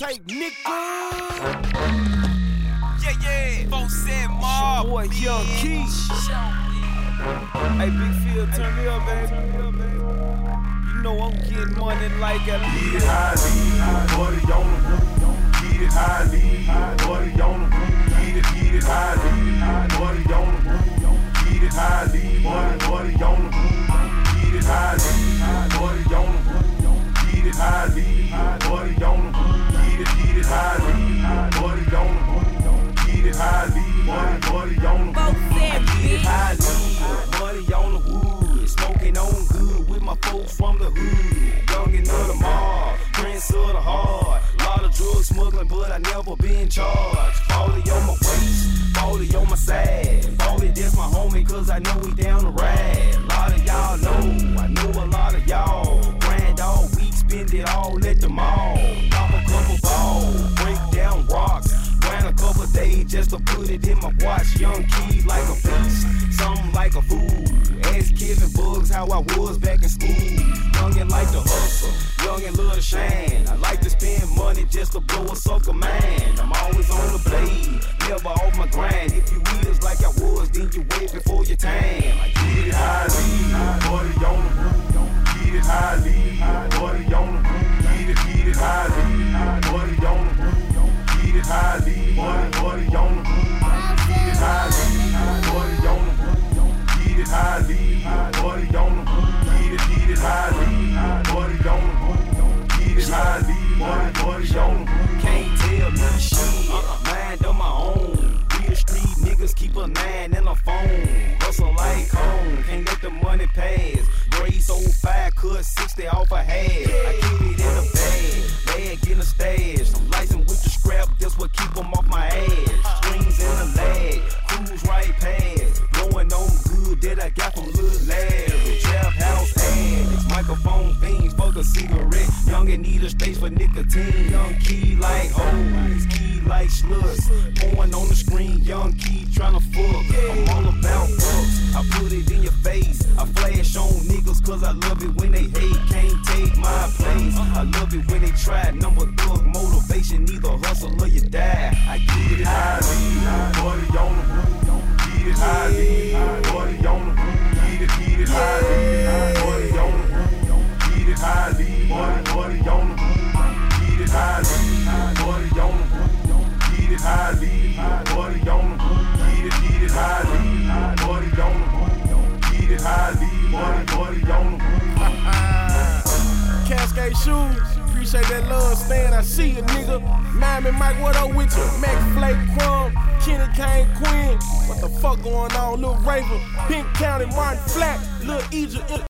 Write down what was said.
tape, nigga. Yeah, yeah. Folks said mob. Boy, Young Key. Hey, Big Phil, turn me up, baby. You know I'm getting money like a Get it high, lead, buddy on the roof. Get it high, lead, buddy on the roof. Get it, get it high, lead, buddy on the roof. Get it high, lead, buddy, buddy on the roof. Get it high, lead, buddy on the roof. Get it high, lead, buddy on the roof. It, get it high, lead, buddy on the roof. Get it high, lead, buddy, buddy on the roof. Get it high, lead, money on the wood. Smoking on good with my folks from the hood. Young and the mob, prince of the heart. Lot of drug smuggling, but I never been charged. Folly on my waist, folly on my side. Folly, that's my homie, cause I know we down the ride. Lot of y'all know, I know a lot of y'all. Grand dog week, spend it all at the mall. Pop just to put it in my watch. Young key like a beast, something like a fool. Ask Kevin Bugs how I was back in school. Young and like to hustle, young and love to shine. I like to spend money just to blow a sucker man. I'm always on the blade, never off my grind. If you is like I was, then you wait before your time. I Get it high, buddy on the roof. Get it lead, buddy a nine in a phone. Hustle like home. Can't let the money pass. Grace 05, cut 60 off a half. I keep it in the bag. Bag in the stash. I'm with the scrap. That's what keep 'em off my ass. Strings in the lag. Cruise right past. Blowing on good that I got from Lil Larry. Trap house addicts. Microphone fiends for the cigarette. Young and need a space for nicotine. Young key like hoes. Pouring on the screen. Young key tryna fuck. I'm all about fucks. I put it in your face. I flash on niggas cause I love it when they hate. Can't take my place. I love Shoes. Appreciate that love, Stan. I see you, nigga. Miami Mike, what up with you? Mac Flake Crumb, Kenny Kane Quinn. What the fuck going on? Lil Raven, Pink County, Martin Flat, Lil Egypt.